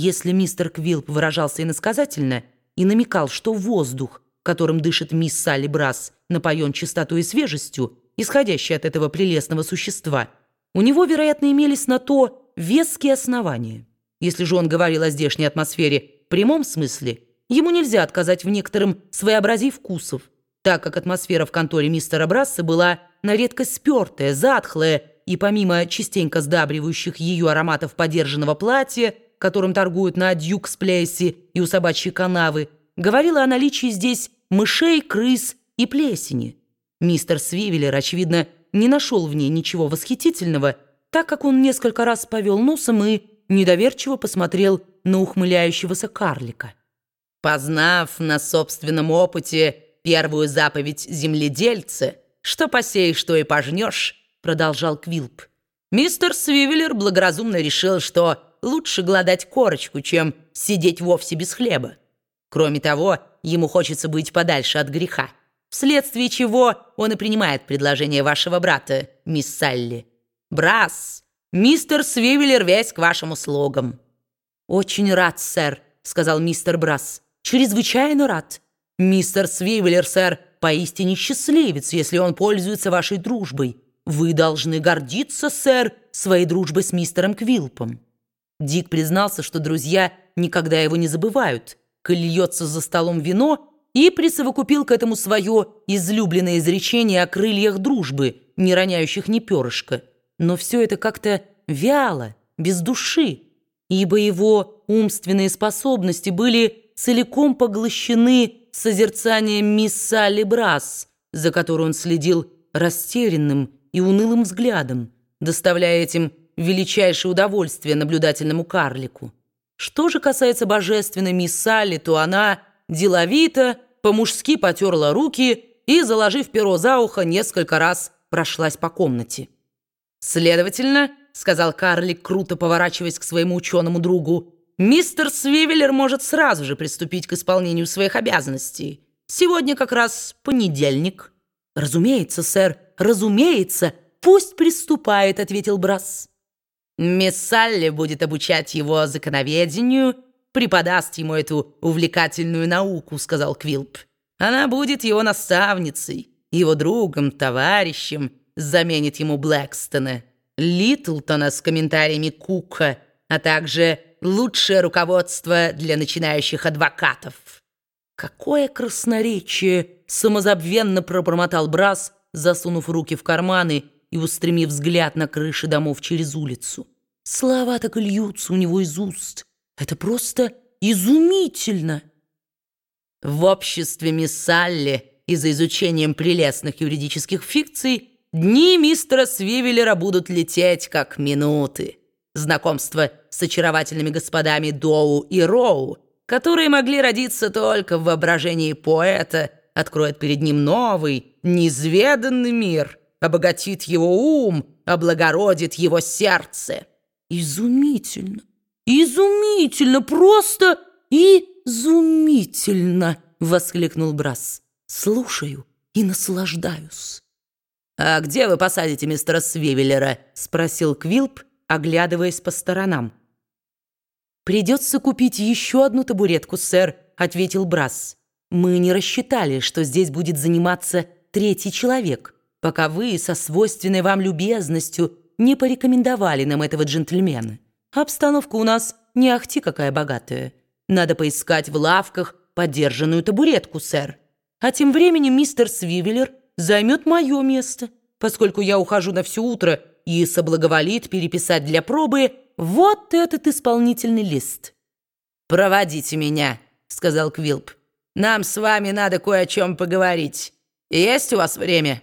Если мистер Квилп выражался иносказательно и намекал, что воздух, которым дышит мисс Салли Брас, напоен чистотой и свежестью, исходящей от этого прелестного существа, у него, вероятно, имелись на то веские основания. Если же он говорил о здешней атмосфере в прямом смысле, ему нельзя отказать в некотором своеобразии вкусов, так как атмосфера в конторе мистера Брасса была на редкость спертая, затхлая, и помимо частенько сдабривающих ее ароматов подержанного платья, которым торгуют на Дьюкс-Плейсе и у собачьей канавы, говорила о наличии здесь мышей, крыс и плесени. Мистер Свивеллер, очевидно, не нашел в ней ничего восхитительного, так как он несколько раз повел носом и недоверчиво посмотрел на ухмыляющегося карлика. Познав на собственном опыте первую заповедь земледельца, что посеешь, что и пожнешь, продолжал Квилп. Мистер Свивеллер благоразумно решил, что лучше гладать корочку, чем сидеть вовсе без хлеба. Кроме того, ему хочется быть подальше от греха, вследствие чего он и принимает предложение вашего брата, мисс Салли. Брас, мистер Свивеллер весь к вашим услугам. «Очень рад, сэр», — сказал мистер Брас. «Чрезвычайно рад. Мистер Свивеллер, сэр, поистине счастливец, если он пользуется вашей дружбой. Вы должны гордиться, сэр, своей дружбой с мистером Квилпом». Дик признался, что друзья никогда его не забывают, коль льется за столом вино, и присовокупил к этому свое излюбленное изречение о крыльях дружбы, не роняющих ни перышка. Но все это как-то вяло, без души, ибо его умственные способности были целиком поглощены созерцанием мисс Салли Брас, за которой он следил растерянным и унылым взглядом, доставляя этим величайшее удовольствие наблюдательному карлику. Что же касается божественной мисс Салли, то она деловито, по-мужски потерла руки и, заложив перо за ухо, несколько раз прошлась по комнате. «Следовательно», — сказал карлик, круто поворачиваясь к своему ученому другу, «мистер Свивеллер может сразу же приступить к исполнению своих обязанностей. Сегодня как раз понедельник». «Разумеется, сэр, разумеется, пусть приступает», — ответил Брас. Мисс Салли будет обучать его законоведению, преподаст ему эту увлекательную науку», — сказал Квилп. «Она будет его наставницей, его другом, товарищем, заменит ему Блэкстона, Литлтона с комментариями Кука, а также лучшее руководство для начинающих адвокатов». «Какое красноречие!» — самозабвенно пробормотал Брас, засунув руки в карманы — и устремив взгляд на крыши домов через улицу. Слова так и льются у него из уст. Это просто изумительно. В обществе мисс Салли и за изучением прелестных юридических фикций дни мистера Свивеллера будут лететь как минуты. Знакомство с очаровательными господами Доу и Роу, которые могли родиться только в воображении поэта, откроет перед ним новый, неизведанный мир — обогатит его ум, облагородит его сердце. Изумительно, изумительно, просто изумительно, воскликнул Брас. Слушаю и наслаждаюсь. «А где вы посадите мистера Свивеллера?» — спросил Квилп, оглядываясь по сторонам. «Придется купить еще одну табуретку, сэр», — ответил Брас. «Мы не рассчитали, что здесь будет заниматься третий человек» пока вы со свойственной вам любезностью не порекомендовали нам этого джентльмена. Обстановка у нас не ахти какая богатая. Надо поискать в лавках подержанную табуретку, сэр. А тем временем мистер Свивеллер займет мое место, поскольку я ухожу на все утро и соблаговолит переписать для пробы вот этот исполнительный лист. «Проводите меня», — сказал Квилп. «Нам с вами надо кое о чем поговорить. Есть у вас время?»